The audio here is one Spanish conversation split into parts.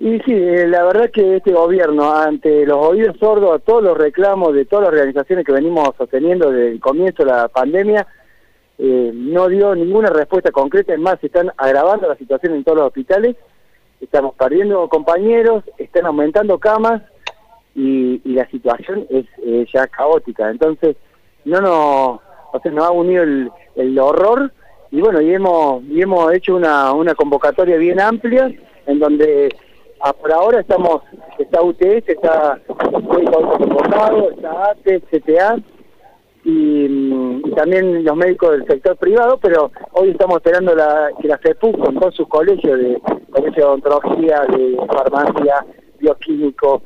Y sí, eh, la verdad que este gobierno, ante los oídos sordos a todos los reclamos de todas las organizaciones que venimos sosteniendo desde el comienzo de la pandemia, eh, no dio ninguna respuesta concreta, es más, se están agravando la situación en todos los hospitales, estamos perdiendo compañeros, están aumentando camas y, la situación es ya caótica. Entonces, no nos, o nos ha unido el, el horror. Y bueno, y hemos, y hemos hecho una, una convocatoria bien amplia en donde a, por ahora estamos, está UTS, está convocado, está ATE, CTA y, también los médicos del sector privado, pero hoy estamos esperando la, que la FEPU con todos sus colegios de colegio de odontología, de farmacia, bioquímico,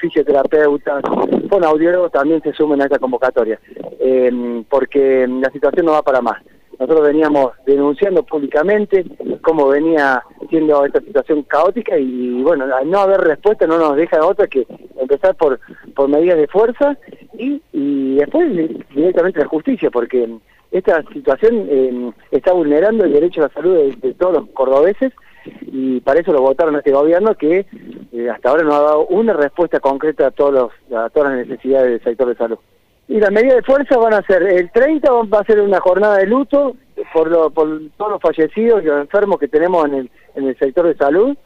fisioterapeutas, con audiólogos también se sumen a esta convocatoria, eh, porque la situación no va para más. Nosotros veníamos denunciando públicamente cómo venía siendo esta situación caótica y bueno, al no haber respuesta no nos deja otra que empezar por, por medidas de fuerza y, y después directamente la justicia, porque esta situación eh, está vulnerando el derecho a la salud de, todos los cordobeses y para eso lo votaron este gobierno que eh, hasta ahora no ha dado una respuesta concreta a, todos los, a todas las necesidades del sector de salud. Y las medidas de fuerza van a ser, el 30 va a ser una jornada de luto por, lo, por todos los fallecidos y los enfermos que tenemos en el, en el sector de salud,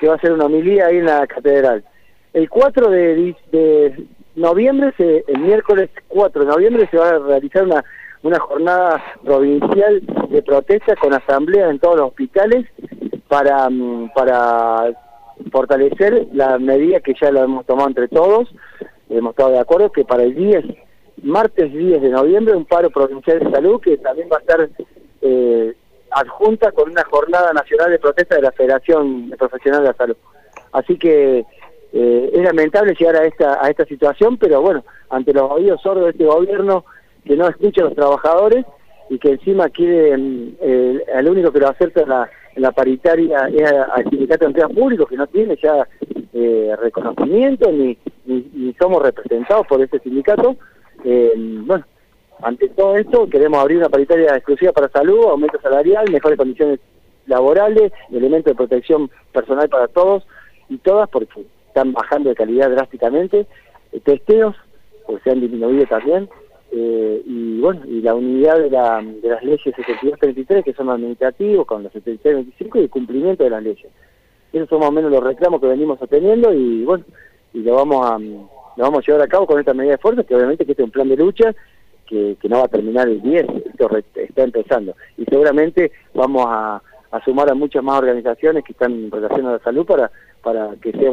que va a ser una homilía ahí en la catedral. El 4 de, de noviembre, se, el miércoles 4 de noviembre, se va a realizar una, una jornada provincial de protesta con asamblea en todos los hospitales para, mm, para fortalecer la medida que ya la hemos tomado entre todos, hemos estado de acuerdo que para el 10 martes 10 de noviembre un paro provincial de salud que también va a estar eh, adjunta con una jornada nacional de protesta de la Federación Profesional de la Salud. Así que eh, es lamentable llegar a esta, a esta situación, pero bueno, ante los oídos sordos de este gobierno que no escucha a los trabajadores y que encima quiere, eh, el único que lo acerca en la, la paritaria es al sindicato de empleados públicos, que no tiene ya eh, reconocimiento ni, ni, ni somos representados por este sindicato, eh, bueno, ante todo esto queremos abrir una paritaria exclusiva para salud, aumento salarial, mejores condiciones laborales, elementos de protección personal para todos y todas porque están bajando de calidad drásticamente, eh, testeos pues se han disminuido también eh, y bueno, y la unidad de, la, de las leyes 72-33 que son administrativos con los 76-25 y el cumplimiento de las leyes. Esos son más o menos los reclamos que venimos obteniendo y bueno, y lo vamos a lo vamos a llevar a cabo con esta medida de fuerza, que obviamente que este es un plan de lucha que, no va a terminar el 10, esto está empezando. Y seguramente vamos a, sumar a muchas más organizaciones que están en relación a la salud para, para que sea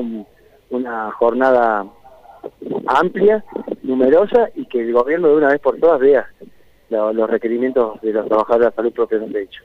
una jornada amplia, numerosa y que el gobierno de una vez por todas vea los requerimientos de los trabajadores de la salud propiamente hecho.